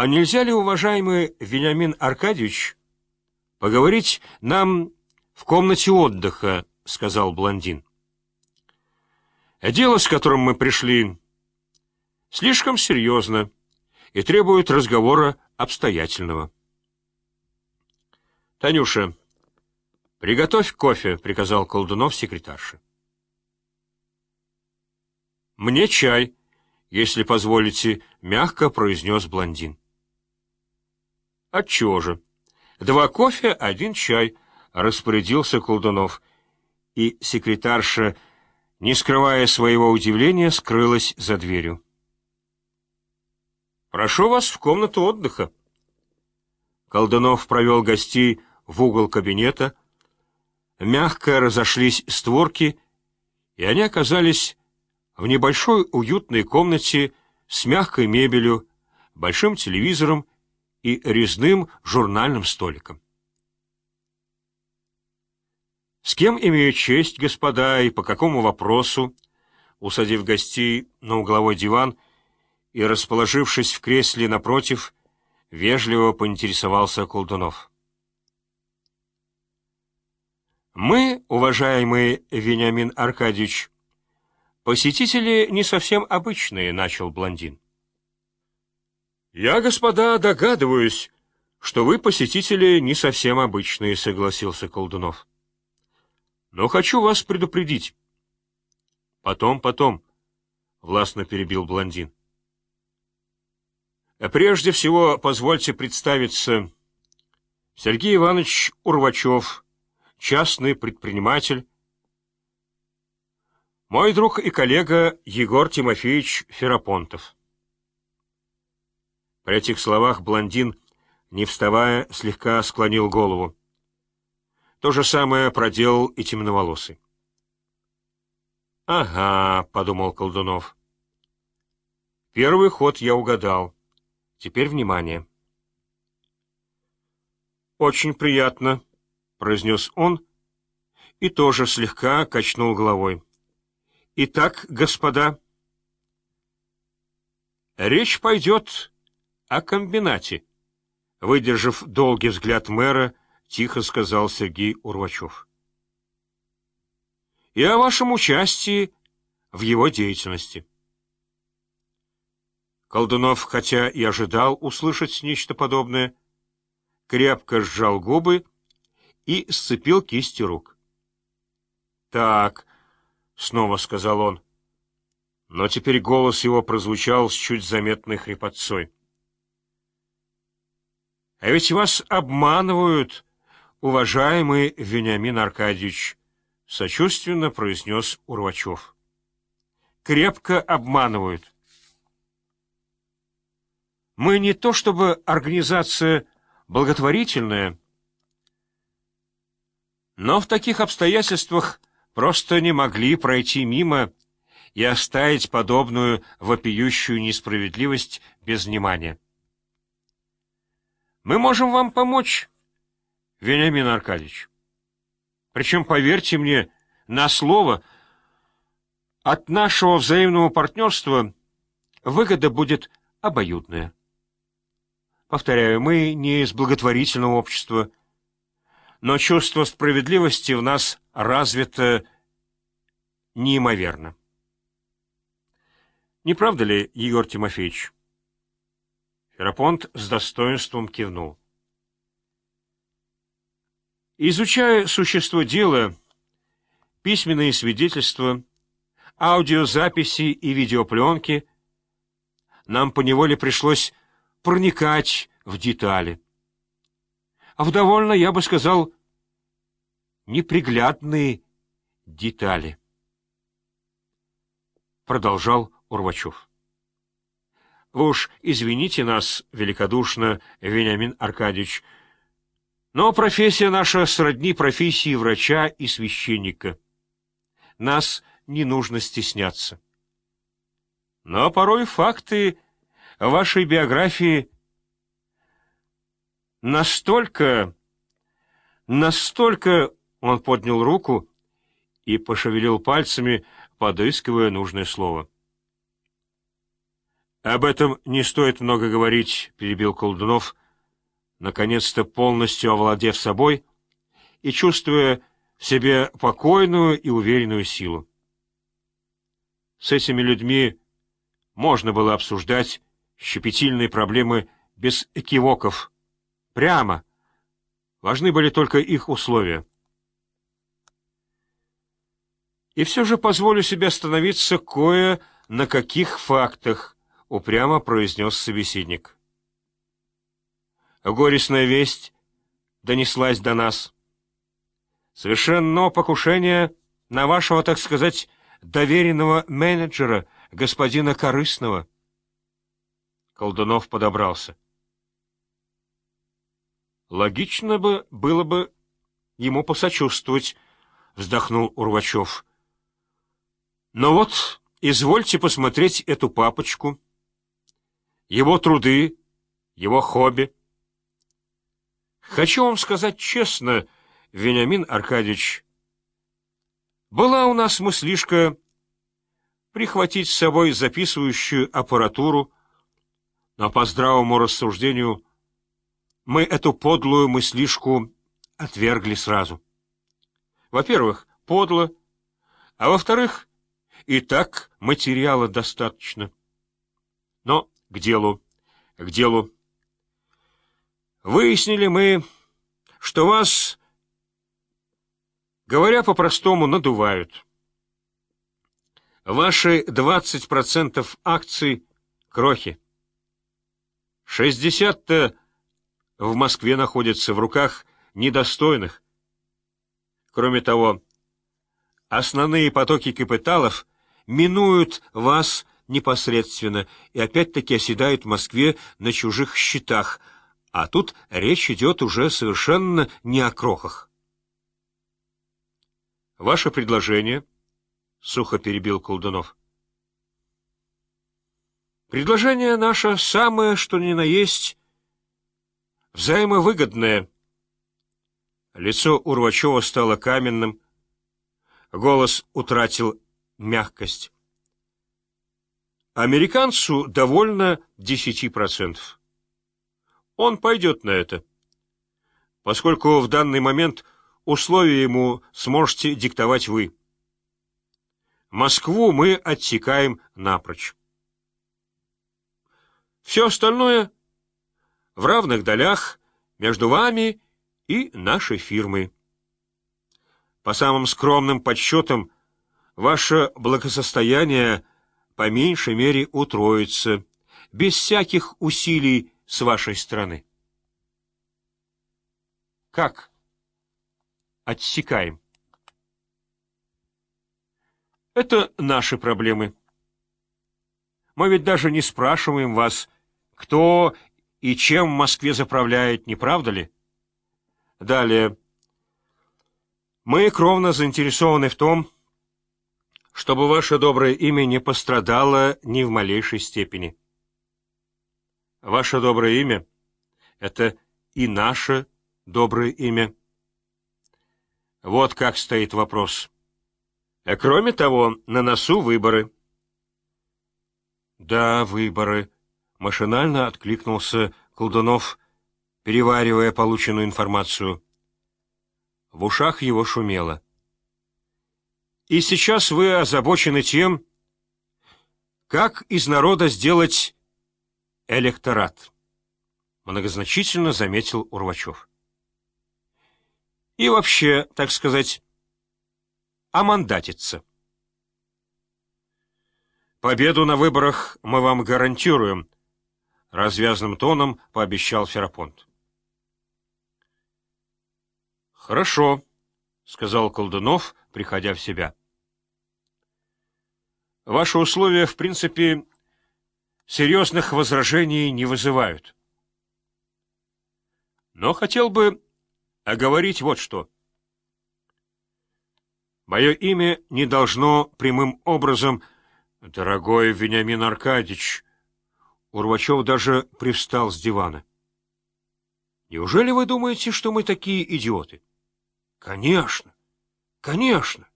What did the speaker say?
А нельзя ли, уважаемый Вениамин Аркадьевич, поговорить нам в комнате отдыха, — сказал блондин. Дело, с которым мы пришли, слишком серьезно и требует разговора обстоятельного. — Танюша, приготовь кофе, — приказал Колдунов секретарше. — Мне чай, если позволите, — мягко произнес блондин. — Отчего же? Два кофе, один чай, — распорядился Колдунов, и секретарша, не скрывая своего удивления, скрылась за дверью. «Прошу вас в комнату отдыха». Колдунов провел гостей в угол кабинета, мягко разошлись створки, и они оказались в небольшой уютной комнате с мягкой мебелью, большим телевизором и резным журнальным столиком. «С кем имею честь, господа, и по какому вопросу?» Усадив гостей на угловой диван и расположившись в кресле напротив, вежливо поинтересовался Колдунов. «Мы, уважаемый Вениамин Аркадьевич, посетители не совсем обычные», — начал блондин. «Я, господа, догадываюсь, что вы посетители не совсем обычные», — согласился Колдунов. «Но хочу вас предупредить». «Потом, потом», — властно перебил блондин. «Прежде всего, позвольте представиться. Сергей Иванович Урвачев, частный предприниматель, мой друг и коллега Егор Тимофеевич Ферапонтов». При этих словах блондин, не вставая, слегка склонил голову. То же самое проделал и темноволосый. «Ага», — подумал Колдунов. «Первый ход я угадал. Теперь внимание». «Очень приятно», — произнес он и тоже слегка качнул головой. «Итак, господа...» «Речь пойдет о комбинате. Выдержав долгий взгляд мэра, тихо сказал Сергей Урвачев. И о вашем участии в его деятельности. Колдунов, хотя и ожидал услышать нечто подобное, крепко сжал губы и сцепил кисти рук. «Так», — снова сказал он, но теперь голос его прозвучал с чуть заметной хрипотцой. А ведь вас обманывают, уважаемый Вениамин Аркадьевич, — сочувственно произнес Урвачев. Крепко обманывают. Мы не то чтобы организация благотворительная, но в таких обстоятельствах просто не могли пройти мимо и оставить подобную вопиющую несправедливость без внимания. Мы можем вам помочь, Вениамин Аркадьевич. Причем, поверьте мне, на слово, от нашего взаимного партнерства выгода будет обоюдная. Повторяю, мы не из благотворительного общества, но чувство справедливости в нас развито неимоверно. Не правда ли, Егор Тимофеевич? Ферапонт с достоинством кивнул. Изучая существо дела, письменные свидетельства, аудиозаписи и видеопленки, нам поневоле пришлось проникать в детали. А в довольно, я бы сказал, неприглядные детали. Продолжал Урвачев. Вы уж извините нас великодушно, Вениамин Аркадьевич, но профессия наша сродни профессии врача и священника. Нас не нужно стесняться. Но порой факты вашей биографии настолько, настолько... Он поднял руку и пошевелил пальцами, подыскивая нужное слово. Об этом не стоит много говорить, перебил Колдунов, наконец-то полностью овладев собой и чувствуя в себе покойную и уверенную силу. С этими людьми можно было обсуждать щепетильные проблемы без экивоков, прямо. Важны были только их условия. И все же позволю себе остановиться кое на каких фактах, — упрямо произнес собеседник. Горестная весть донеслась до нас. Совершенно покушение на вашего, так сказать, доверенного менеджера, господина Корыстного. Колдунов подобрался. Логично бы было бы ему посочувствовать, вздохнул Урвачев. Но вот, извольте посмотреть эту папочку. Его труды, его хобби. Хочу вам сказать честно, Вениамин Аркадьевич, была у нас мыслишка прихватить с собой записывающую аппаратуру, но по здравому рассуждению мы эту подлую мыслишку отвергли сразу. Во-первых, подло, а во-вторых, и так материала достаточно. Но к делу, к делу. Выяснили мы, что вас Говоря по-простому, надувают. Ваши 20% акций — крохи. 60-то в Москве находятся в руках недостойных. Кроме того, основные потоки капиталов минуют вас непосредственно и опять-таки оседают в Москве на чужих счетах, а тут речь идет уже совершенно не о крохах. — Ваше предложение? — сухо перебил Колдунов. — Предложение наше самое, что ни на есть, взаимовыгодное. Лицо Урвачева стало каменным, голос утратил мягкость. Американцу довольно десяти процентов. Он пойдет на это, поскольку в данный момент — Условия ему сможете диктовать вы. Москву мы отсекаем напрочь. Все остальное в равных долях между вами и нашей фирмой. По самым скромным подсчетам, ваше благосостояние по меньшей мере утроится, без всяких усилий с вашей стороны. Как? отсекаем. Это наши проблемы. Мы ведь даже не спрашиваем вас, кто и чем в Москве заправляет, не правда ли? Далее. Мы кровно заинтересованы в том, чтобы ваше доброе имя не пострадало ни в малейшей степени. Ваше доброе имя — это и наше доброе имя. Вот как стоит вопрос. А кроме того, на носу выборы. Да, выборы. Машинально откликнулся Колдунов, переваривая полученную информацию. В ушах его шумело. И сейчас вы озабочены тем, как из народа сделать электорат, многозначительно заметил Урвачев и вообще, так сказать, омандатиться. «Победу на выборах мы вам гарантируем», — развязным тоном пообещал Ферапонт. «Хорошо», — сказал Колдунов, приходя в себя. «Ваши условия, в принципе, серьезных возражений не вызывают. Но хотел бы а говорить вот что. Мое имя не должно прямым образом... Дорогой Вениамин Аркадьевич, Урвачев даже привстал с дивана. Неужели вы думаете, что мы такие идиоты? Конечно, конечно.